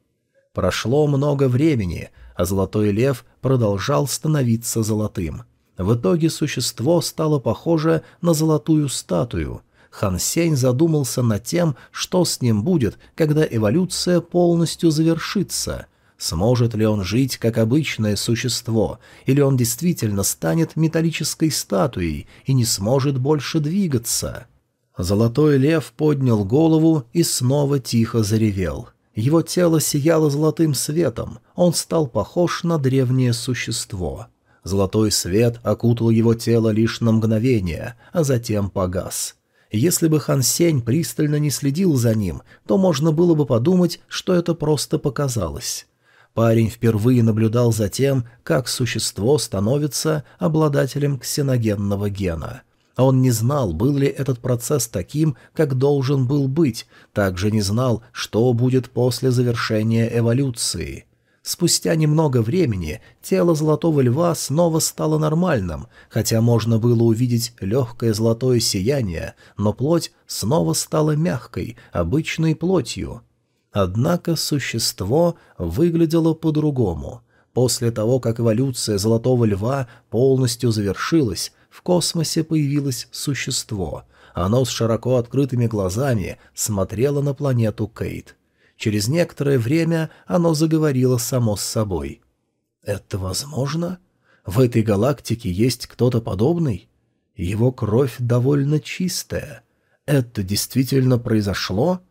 Прошло много времени, а Золотой лев продолжал становиться золотым – в итоге существо стало похоже на золотую статую. Хан Сень задумался над тем, что с ним будет, когда эволюция полностью завершится. Сможет ли он жить как обычное существо, или он действительно станет металлической статуей и не сможет больше двигаться? Золотой лев поднял голову и снова тихо заревел. Его тело сияло золотым светом, он стал похож на древнее существо. Золотой свет окутал его тело лишь на мгновение, а затем погас. Если бы Хан Сень пристально не следил за ним, то можно было бы подумать, что это просто показалось. Парень впервые наблюдал за тем, как существо становится обладателем ксеногенного гена. Он не знал, был ли этот процесс таким, как должен был быть, также не знал, что будет после завершения эволюции. Спустя немного времени тело Золотого Льва снова стало нормальным, хотя можно было увидеть легкое золотое сияние, но плоть снова стала мягкой, обычной плотью. Однако существо выглядело по-другому. После того, как эволюция Золотого Льва полностью завершилась, в космосе появилось существо. Оно с широко открытыми глазами смотрело на планету Кейт. Через некоторое время оно заговорило само с собой. «Это возможно? В этой галактике есть кто-то подобный? Его кровь довольно чистая. Это действительно произошло?»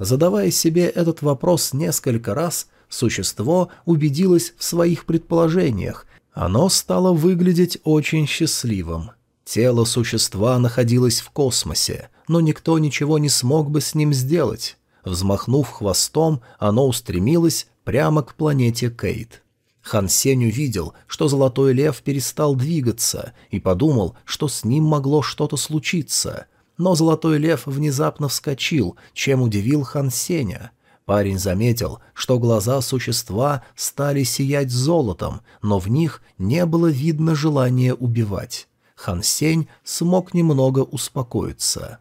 Задавая себе этот вопрос несколько раз, существо убедилось в своих предположениях. Оно стало выглядеть очень счастливым. Тело существа находилось в космосе, но никто ничего не смог бы с ним сделать. Взмахнув хвостом, оно устремилось прямо к планете Кейт. Хан Сень увидел, что Золотой Лев перестал двигаться, и подумал, что с ним могло что-то случиться. Но Золотой Лев внезапно вскочил, чем удивил Хан Сеня. Парень заметил, что глаза существа стали сиять золотом, но в них не было видно желания убивать. Хан Сень смог немного успокоиться.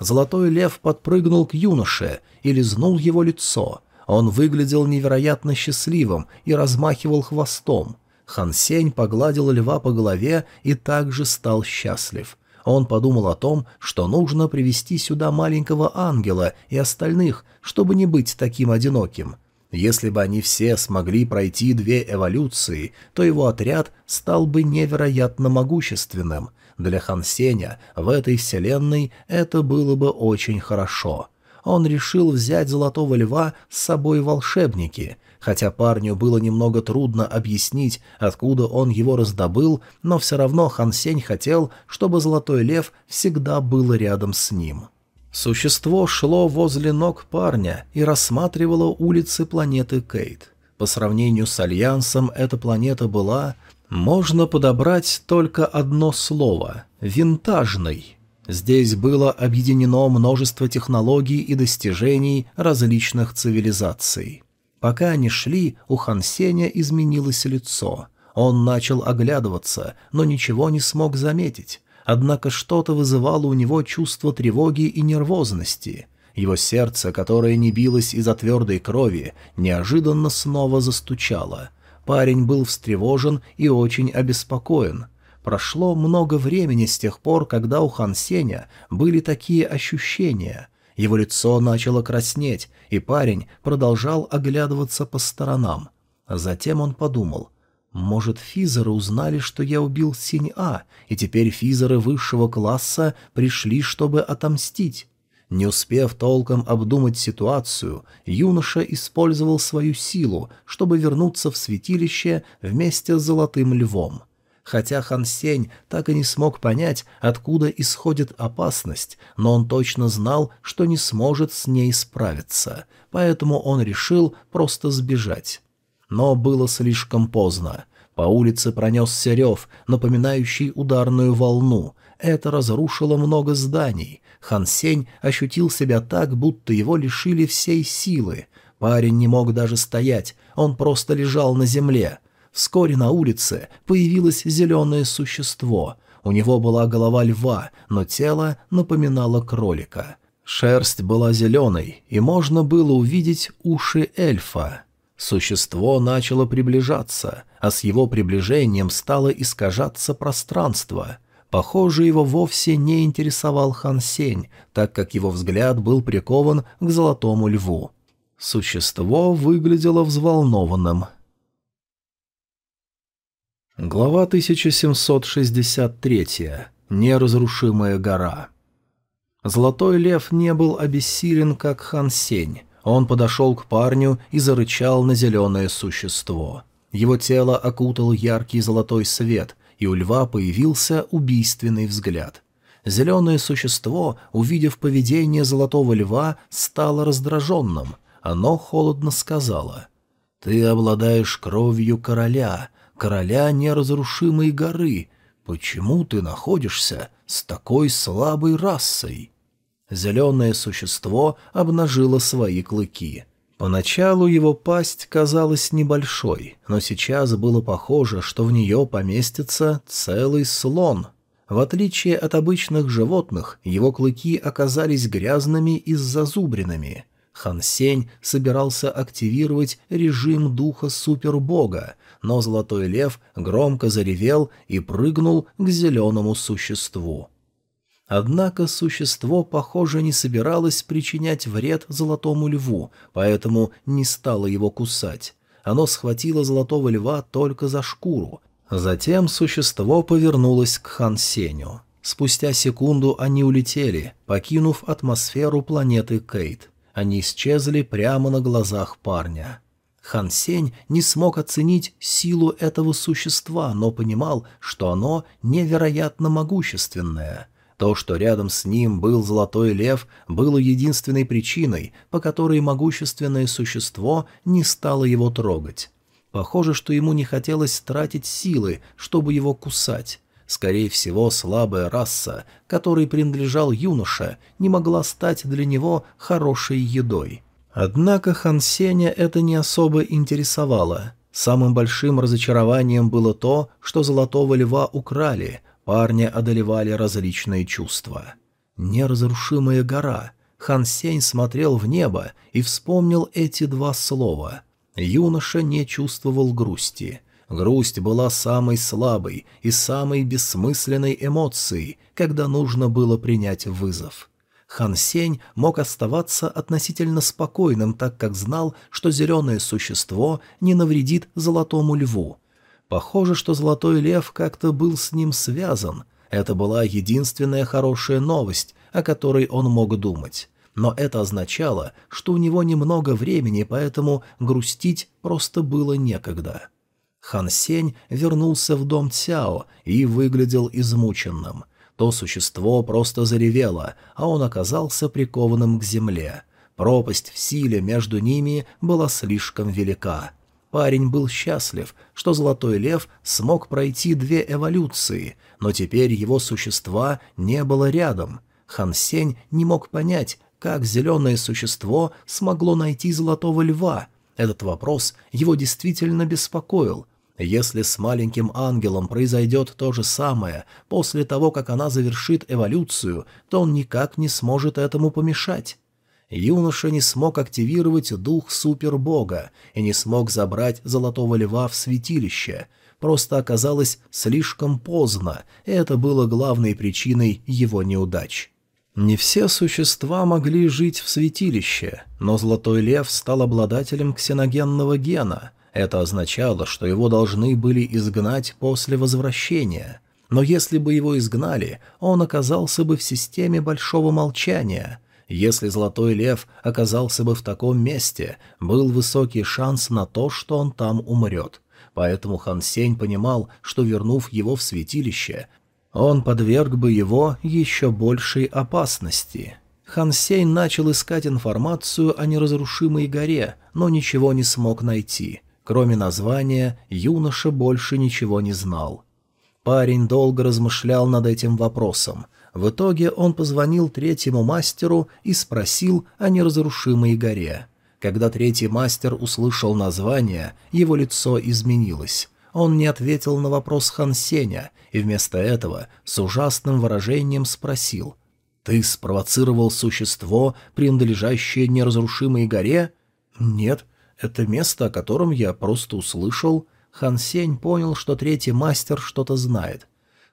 Золотой лев подпрыгнул к юноше и лизнул его лицо. Он выглядел невероятно счастливым и размахивал хвостом. Хан Сень погладил льва по голове и также стал счастлив. Он подумал о том, что нужно привести сюда маленького ангела и остальных, чтобы не быть таким одиноким. Если бы они все смогли пройти две эволюции, то его отряд стал бы невероятно могущественным. Для Хан Сеня в этой вселенной это было бы очень хорошо. Он решил взять Золотого Льва с собой волшебники. Хотя парню было немного трудно объяснить, откуда он его раздобыл, но все равно Хан Сень хотел, чтобы Золотой Лев всегда был рядом с ним. Существо шло возле ног парня и рассматривало улицы планеты Кейт. По сравнению с Альянсом эта планета была можно подобрать только одно слово – «винтажный». Здесь было объединено множество технологий и достижений различных цивилизаций. Пока они шли, у Хансеня изменилось лицо. Он начал оглядываться, но ничего не смог заметить. Однако что-то вызывало у него чувство тревоги и нервозности. Его сердце, которое не билось из-за твердой крови, неожиданно снова застучало. Парень был встревожен и очень обеспокоен. Прошло много времени с тех пор, когда у Хан Сеня были такие ощущения. Его лицо начало краснеть, и парень продолжал оглядываться по сторонам. Затем он подумал, может, физеры узнали, что я убил Синь-А, и теперь физеры высшего класса пришли, чтобы отомстить. Не успев толком обдумать ситуацию, юноша использовал свою силу, чтобы вернуться в святилище вместе с Золотым Львом. Хотя Хан Сень так и не смог понять, откуда исходит опасность, но он точно знал, что не сможет с ней справиться, поэтому он решил просто сбежать. Но было слишком поздно. По улице пронесся рев, напоминающий ударную волну. Это разрушило много зданий. Хан Сень ощутил себя так, будто его лишили всей силы. Парень не мог даже стоять, он просто лежал на земле. Вскоре на улице появилось зеленое существо. У него была голова льва, но тело напоминало кролика. Шерсть была зеленой, и можно было увидеть уши эльфа. Существо начало приближаться, а с его приближением стало искажаться пространство. Похоже, его вовсе не интересовал Хан Сень, так как его взгляд был прикован к золотому льву. Существо выглядело взволнованным. Глава 1763. Неразрушимая гора. Золотой лев не был обессилен, как Хан Сень. Он подошел к парню и зарычал на зеленое существо. Его тело окутал яркий золотой свет, и у льва появился убийственный взгляд. Зеленое существо, увидев поведение золотого льва, стало раздраженным. Оно холодно сказала — «Ты обладаешь кровью короля, короля неразрушимой горы. Почему ты находишься с такой слабой расой?» Зеленое существо обнажило свои клыки. Поначалу его пасть казалась небольшой, но сейчас было похоже, что в нее поместится целый слон. В отличие от обычных животных, его клыки оказались грязными и с зазубринами — Хан Сень собирался активировать режим духа супербога, но Золотой Лев громко заревел и прыгнул к зеленому существу. Однако существо, похоже, не собиралось причинять вред Золотому Льву, поэтому не стало его кусать. Оно схватило Золотого Льва только за шкуру. Затем существо повернулось к Хан Сеню. Спустя секунду они улетели, покинув атмосферу планеты Кейт. Они исчезли прямо на глазах парня. Хан Сень не смог оценить силу этого существа, но понимал, что оно невероятно могущественное. То, что рядом с ним был золотой лев, было единственной причиной, по которой могущественное существо не стало его трогать. Похоже, что ему не хотелось тратить силы, чтобы его кусать. Скорее всего, слабая раса, которой принадлежал юноша, не могла стать для него хорошей едой. Однако Хан Сеня это не особо интересовало. Самым большим разочарованием было то, что Золотого Льва украли, парня одолевали различные чувства. «Неразрушимая гора». Хан Сень смотрел в небо и вспомнил эти два слова. Юноша не чувствовал грусти. Грусть была самой слабой и самой бессмысленной эмоцией, когда нужно было принять вызов. Хан Сень мог оставаться относительно спокойным, так как знал, что зеленое существо не навредит золотому льву. Похоже, что золотой лев как-то был с ним связан. Это была единственная хорошая новость, о которой он мог думать. Но это означало, что у него немного времени, поэтому грустить просто было некогда. Хан Сень вернулся в дом Цяо и выглядел измученным. То существо просто заревело, а он оказался прикованным к земле. Пропасть в силе между ними была слишком велика. Парень был счастлив, что Золотой Лев смог пройти две эволюции, но теперь его существа не было рядом. Хан Сень не мог понять, как зеленое существо смогло найти Золотого Льва. Этот вопрос его действительно беспокоил — если с маленьким ангелом произойдет то же самое после того, как она завершит эволюцию, то он никак не сможет этому помешать. Юноша не смог активировать дух супербога и не смог забрать золотого льва в святилище. Просто оказалось слишком поздно, и это было главной причиной его неудач. Не все существа могли жить в святилище, но Золотой Лев стал обладателем ксеногенного гена. Это означало, что его должны были изгнать после возвращения. Но если бы его изгнали, он оказался бы в системе Большого Молчания. Если Золотой Лев оказался бы в таком месте, был высокий шанс на то, что он там умрет. Поэтому Хан Сень понимал, что, вернув его в святилище, он подверг бы его еще большей опасности. Хан Сень начал искать информацию о неразрушимой горе, но ничего не смог найти. Кроме названия, юноша больше ничего не знал. Парень долго размышлял над этим вопросом. В итоге он позвонил третьему мастеру и спросил о неразрушимой горе. Когда третий мастер услышал название, его лицо изменилось. Он не ответил на вопрос Хан Сеня и вместо этого с ужасным выражением спросил «Ты спровоцировал существо, принадлежащее неразрушимой горе?» «Нет, это место, о котором я просто услышал». Хан Сень понял, что третий мастер что-то знает.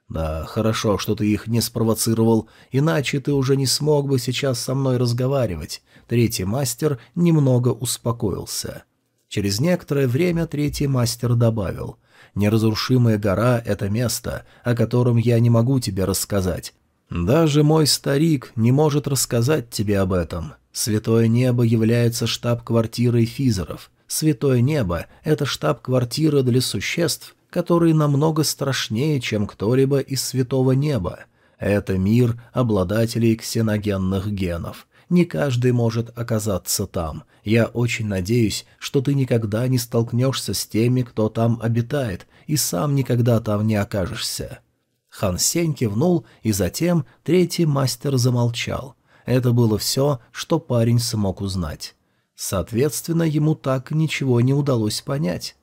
«Да, хорошо, что ты их не спровоцировал, иначе ты уже не смог бы сейчас со мной разговаривать». Третий мастер немного успокоился. Через некоторое время третий мастер добавил. Неразрушимая гора — это место, о котором я не могу тебе рассказать. Даже мой старик не может рассказать тебе об этом. Святое Небо является штаб-квартирой физеров. Святое Небо — это штаб-квартира для существ, которые намного страшнее, чем кто-либо из Святого Неба. Это мир обладателей ксеногенных генов. Не каждый может оказаться там. Я очень надеюсь, что ты никогда не столкнешься с теми, кто там обитает, и сам никогда там не окажешься». Хан Сень кивнул, и затем третий мастер замолчал. Это было все, что парень смог узнать. Соответственно, ему так ничего не удалось понять.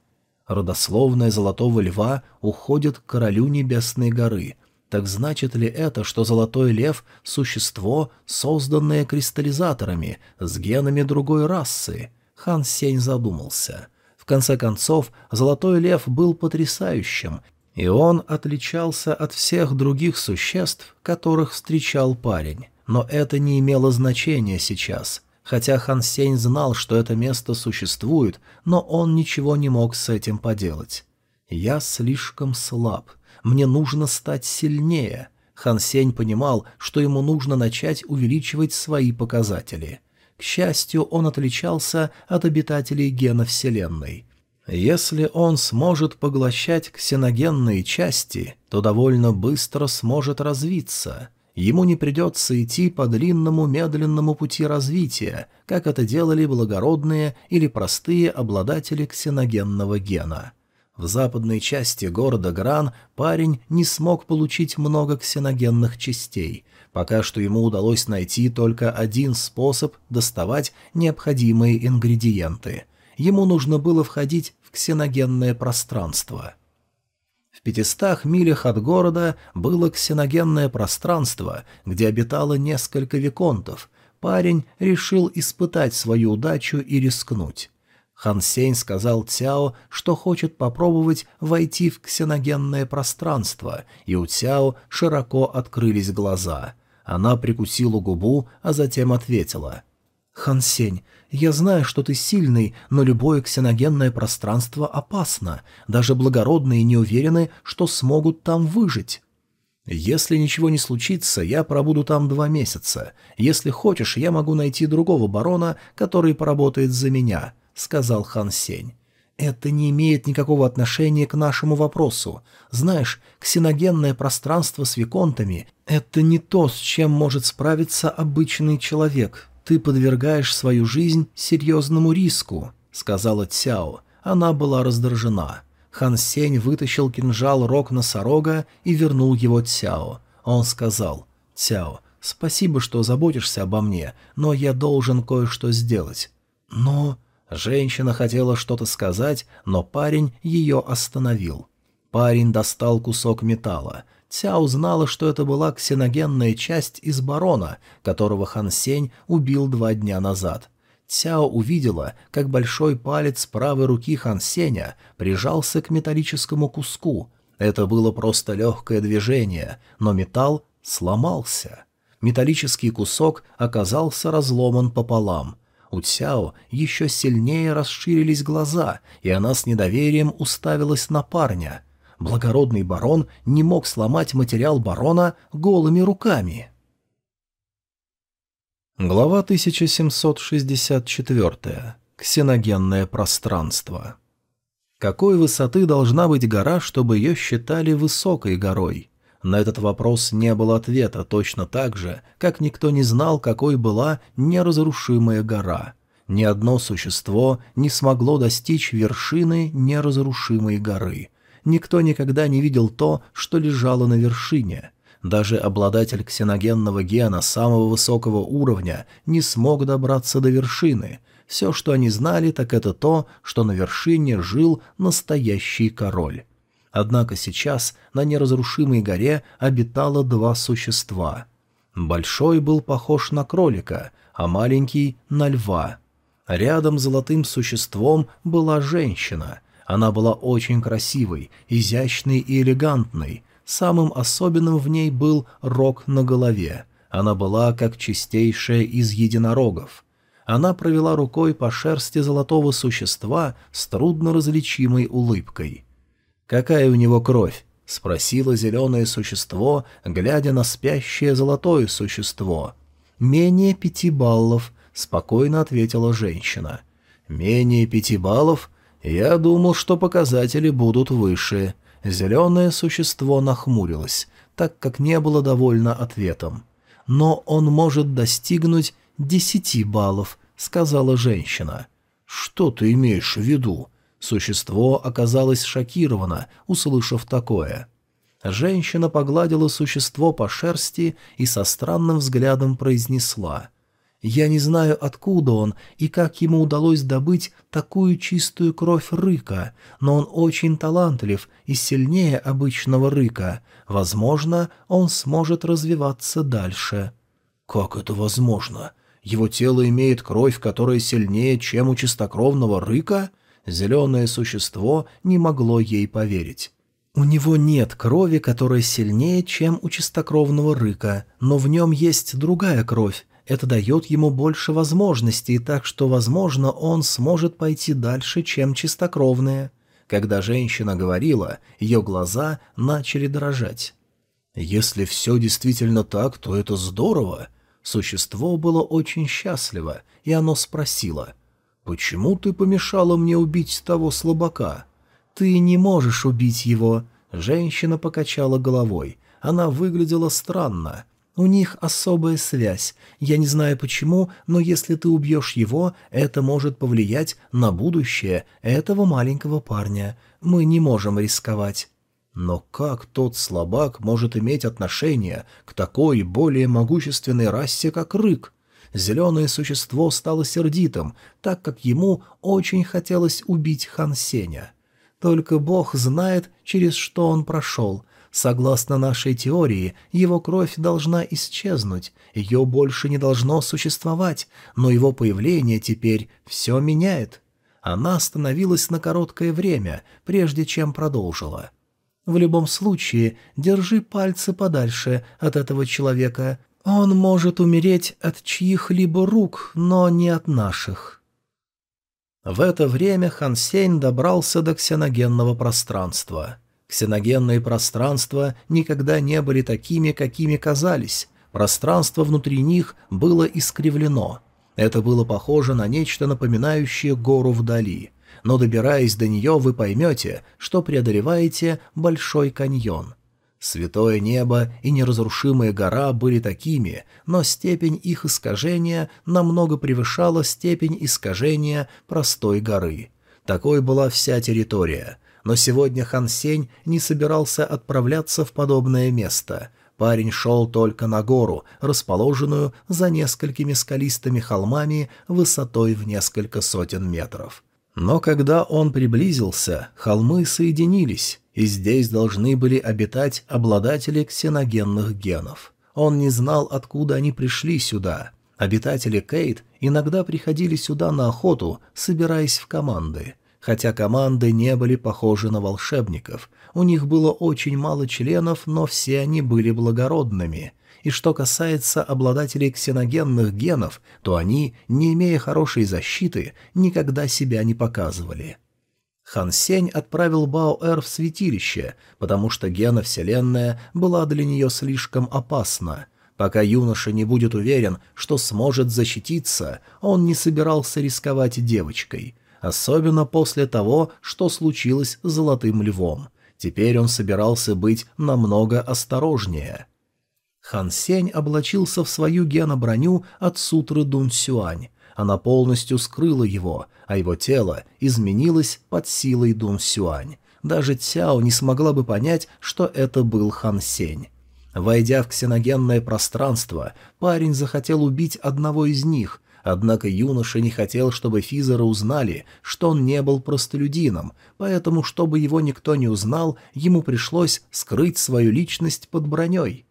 Родословная Золотого Льва уходит к Королю Небесной горы, так значит ли это, что Золотой Лев — существо, созданное кристаллизаторами, с генами другой расы? Хан Сень задумался. В конце концов, Золотой Лев был потрясающим, и он отличался от всех других существ, которых встречал парень. Но это не имело значения сейчас. Хотя Хан Сень знал, что это место существует, но он ничего не мог с этим поделать. «Я слишком слаб», мне нужно стать сильнее. Хан Сень понимал, что ему нужно начать увеличивать свои показатели. К счастью, он отличался от обитателей гена Вселенной. Если он сможет поглощать ксеногенные части, то довольно быстро сможет развиться. Ему не придется идти по длинному медленному пути развития, как это делали благородные или простые обладатели ксеногенного гена. В западной части города Гран парень не смог получить много ксеногенных частей. Пока что ему удалось найти только один способ доставать необходимые ингредиенты. Ему нужно было входить в ксеногенное пространство. В пятистах милях от города было ксеногенное пространство, где обитало несколько виконтов. Парень решил испытать свою удачу и рискнуть. Хан Сень сказал Цяо, что хочет попробовать войти в ксеногенное пространство, и у Цяо широко открылись глаза. Она прикусила губу, а затем ответила. «Хан Сень, я знаю, что ты сильный, но любое ксеногенное пространство опасно. Даже благородные не уверены, что смогут там выжить». «Если ничего не случится, я пробуду там два месяца. Если хочешь, я могу найти другого барона, который поработает за меня», — сказал Хан Сень. «Это не имеет никакого отношения к нашему вопросу. Знаешь, ксеногенное пространство с виконтами — это не то, с чем может справиться обычный человек. Ты подвергаешь свою жизнь серьезному риску», — сказала Цяо. Она была раздражена. Хан Сень вытащил кинжал рог носорога и вернул его Цяо. Он сказал, «Цяо, спасибо, что заботишься обо мне, но я должен кое-что сделать». «Но...» Женщина хотела что-то сказать, но парень ее остановил. Парень достал кусок металла. Цяо знала, что это была ксеногенная часть из барона, которого Хан Сень убил два дня назад. Цяо увидела, как большой палец правой руки Хан Сеня прижался к металлическому куску. Это было просто легкое движение, но металл сломался. Металлический кусок оказался разломан пополам. У Цяо еще сильнее расширились глаза, и она с недоверием уставилась на парня — благородный барон не мог сломать материал барона голыми руками. Глава 1764. Ксеногенное пространство. Какой высоты должна быть гора, чтобы ее считали высокой горой? На этот вопрос не было ответа точно так же, как никто не знал, какой была неразрушимая гора. Ни одно существо не смогло достичь вершины неразрушимой горы — Никто никогда не видел то, что лежало на вершине. Даже обладатель ксеногенного гена самого высокого уровня не смог добраться до вершины. Все, что они знали, так это то, что на вершине жил настоящий король. Однако сейчас на неразрушимой горе обитало два существа. Большой был похож на кролика, а маленький — на льва. Рядом с золотым существом была женщина — она была очень красивой, изящной и элегантной. Самым особенным в ней был рог на голове. Она была как чистейшая из единорогов. Она провела рукой по шерсти золотого существа с трудноразличимой улыбкой. «Какая у него кровь?» — спросило зеленое существо, глядя на спящее золотое существо. «Менее пяти баллов», — спокойно ответила женщина. «Менее пяти баллов? Я думал, что показатели будут выше. Зеленое существо нахмурилось, так как не было довольно ответом. Но он может достигнуть десяти баллов, сказала женщина. Что ты имеешь в виду? Существо оказалось шокировано, услышав такое. Женщина погладила существо по шерсти и со странным взглядом произнесла — я не знаю, откуда он и как ему удалось добыть такую чистую кровь рыка, но он очень талантлив и сильнее обычного рыка. Возможно, он сможет развиваться дальше». «Как это возможно? Его тело имеет кровь, которая сильнее, чем у чистокровного рыка?» Зеленое существо не могло ей поверить. У него нет крови, которая сильнее, чем у чистокровного рыка, но в нем есть другая кровь, это дает ему больше возможностей, так что, возможно, он сможет пойти дальше, чем чистокровные. Когда женщина говорила, ее глаза начали дрожать. «Если все действительно так, то это здорово». Существо было очень счастливо, и оно спросило, «Почему ты помешала мне убить того слабака?» «Ты не можешь убить его», — женщина покачала головой. Она выглядела странно. У них особая связь. Я не знаю почему, но если ты убьешь его, это может повлиять на будущее этого маленького парня. Мы не можем рисковать». Но как тот слабак может иметь отношение к такой более могущественной расе, как рык? Зеленое существо стало сердитым, так как ему очень хотелось убить Хан Сеня. Только Бог знает, через что он прошел, Согласно нашей теории, его кровь должна исчезнуть, ее больше не должно существовать, но его появление теперь все меняет. Она остановилась на короткое время, прежде чем продолжила. В любом случае, держи пальцы подальше от этого человека. Он может умереть от чьих-либо рук, но не от наших. В это время Хансень добрался до ксеногенного пространства. Ксеногенные пространства никогда не были такими, какими казались. Пространство внутри них было искривлено. Это было похоже на нечто напоминающее гору вдали. Но добираясь до нее, вы поймете, что преодолеваете Большой каньон. Святое небо и неразрушимая гора были такими, но степень их искажения намного превышала степень искажения простой горы. Такой была вся территория — но сегодня Хан Сень не собирался отправляться в подобное место. Парень шел только на гору, расположенную за несколькими скалистыми холмами высотой в несколько сотен метров. Но когда он приблизился, холмы соединились, и здесь должны были обитать обладатели ксеногенных генов. Он не знал, откуда они пришли сюда. Обитатели Кейт иногда приходили сюда на охоту, собираясь в команды. Хотя команды не были похожи на волшебников, у них было очень мало членов, но все они были благородными. И что касается обладателей ксеногенных генов, то они, не имея хорошей защиты, никогда себя не показывали. Хан Сень отправил Баоэр в святилище, потому что гена Вселенная была для нее слишком опасна. Пока юноша не будет уверен, что сможет защититься, он не собирался рисковать девочкой — особенно после того, что случилось с Золотым Львом. Теперь он собирался быть намного осторожнее. Хан Сень облачился в свою геноброню от сутры Дун Сюань. Она полностью скрыла его, а его тело изменилось под силой Дун Сюань. Даже Цяо не смогла бы понять, что это был Хан Сень. Войдя в ксеногенное пространство, парень захотел убить одного из них, Однако юноша не хотел, чтобы Физера узнали, что он не был простолюдином, поэтому, чтобы его никто не узнал, ему пришлось скрыть свою личность под броней.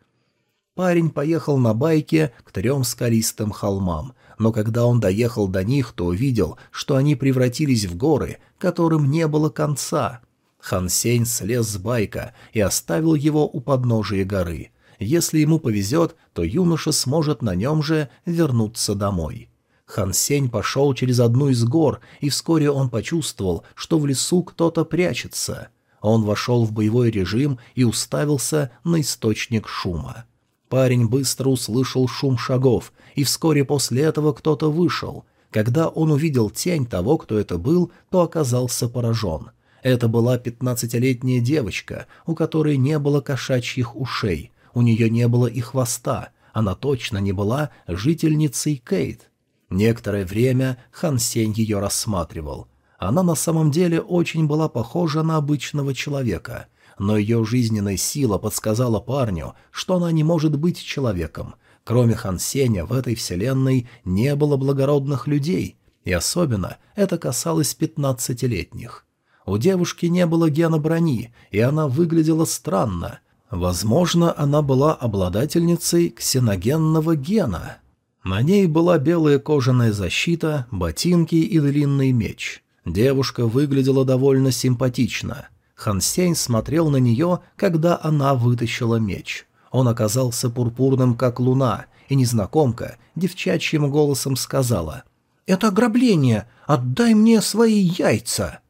Парень поехал на байке к трем скалистым холмам, но когда он доехал до них, то увидел, что они превратились в горы, которым не было конца. Хан Сень слез с байка и оставил его у подножия горы. Если ему повезет, то юноша сможет на нем же вернуться домой. Хан Сень пошел через одну из гор, и вскоре он почувствовал, что в лесу кто-то прячется. Он вошел в боевой режим и уставился на источник шума. Парень быстро услышал шум шагов, и вскоре после этого кто-то вышел. Когда он увидел тень того, кто это был, то оказался поражен. Это была пятнадцатилетняя девочка, у которой не было кошачьих ушей, у нее не было и хвоста, она точно не была жительницей Кейт. Некоторое время Хан Сень ее рассматривал. Она на самом деле очень была похожа на обычного человека, но ее жизненная сила подсказала парню, что она не может быть человеком. Кроме Хан Сеня в этой вселенной не было благородных людей, и особенно это касалось пятнадцатилетних. У девушки не было гена брони, и она выглядела странно. Возможно, она была обладательницей ксеногенного гена — на ней была белая кожаная защита, ботинки и длинный меч. Девушка выглядела довольно симпатично. Хансень смотрел на нее, когда она вытащила меч. Он оказался пурпурным, как луна, и незнакомка девчачьим голосом сказала «Это ограбление! Отдай мне свои яйца!»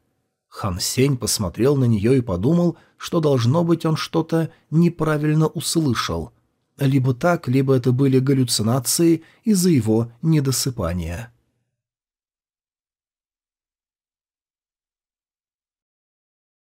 Хан Сень посмотрел на нее и подумал, что, должно быть, он что-то неправильно услышал. Либо так, либо это были галлюцинации из-за его недосыпания.